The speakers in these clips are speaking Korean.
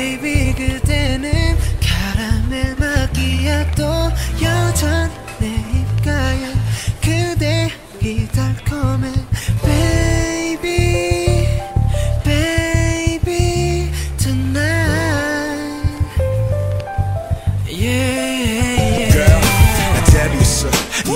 baby 그대는 카라멜 마키아또 여전 내 입가에 그대 이 달콤해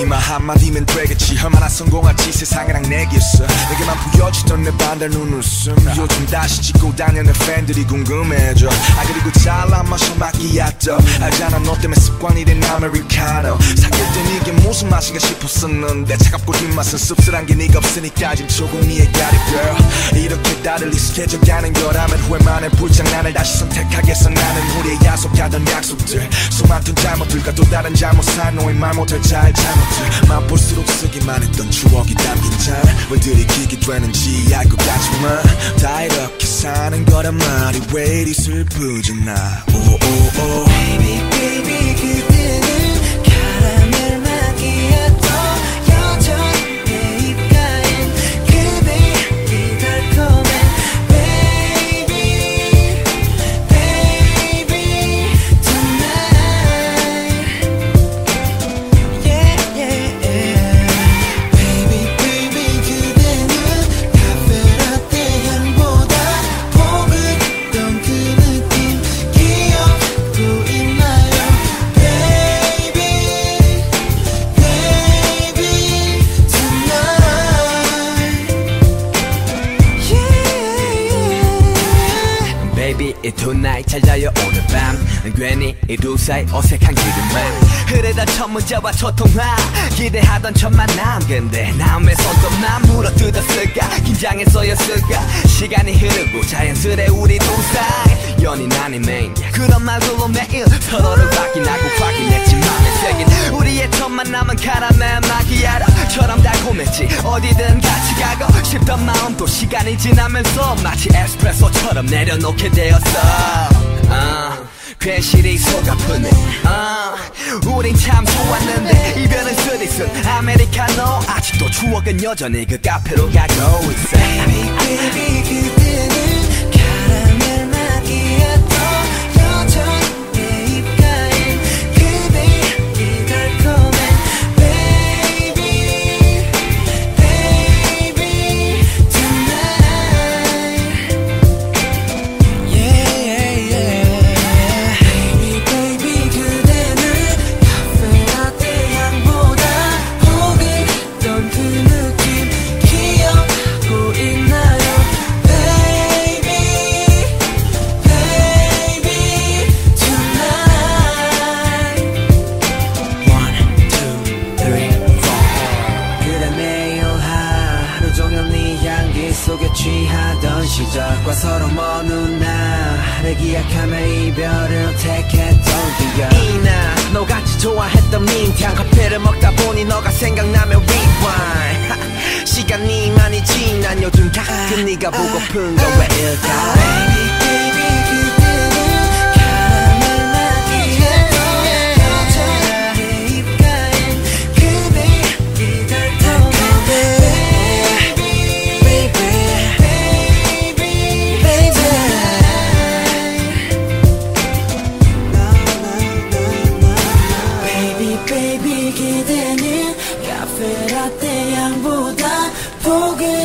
이말 한마디면 되겠지. 얼마나 성공할지 세상이랑 내겠어. 내게만 보여주던 내 반달 눈웃음. 요즘 다시 찍고 다니는 팬들이 궁금해져. 아 그리고 잘난 마셔 마키아또 알잖아 너 때문에 습관이 된 아메리카노. 사귈 땐 이게 무슨 맛인가 싶었었는데. 차갑고 뒷맛은 씁쓸한 게 네가 없으니까 지금 조금 이해가리 girl. 이렇게 나를 익숙해져가는 거라면 후회만의 불장 난을 다시 선택하겠어. 나는 우리의 약속하던 약속들. 수많던 잘못들과 또 다른 잘못한 너의 말 못할 잘 잘못들 맛볼수록 쓰기만 했던 추억이 담긴 잔왜 들이키게 되는지 알것 같지만 다 이렇게 사는 거란 말이 왜 이리 슬프지 나 이 tonight 잘 자요. 오늘 밤 괜히 이 두 사이 어색한 기름만. 흐르던 첫 문자와 첫 통화. 기대하던 첫 만남. 근데 남의 손톱만 물어뜯었을까? 긴장했어였을까? 시간이 흐르고 자연스레 우리 두 사이. 연인 아닌 매니아 그런 말들로 매일 서로를 확인하고 우리의 첫 만남은 카라멜 마키아로처럼 달콤했지. 어디든 같이 가고 싶던 마음도 시간이 지나면서 마치 에스프레소처럼 내려놓게 되었어. 아, 괜시리 속 아프네. 아, 우린 참 좋았는데 이별은 쓰디쓴 아메리카노 아직도 추억은 여전히 그 카페로 가고 있어 취하던 시절과 서로 먼 훗날을 기약하며 이별을 택했던 기억 이나 너같이 좋아했던 민트향 커피를 먹다 보니 너가 생각나면 rewind. 하, 시간이 많이 지난 요즘 가끔 네가 보고픈 건 왜일까 향보다 포근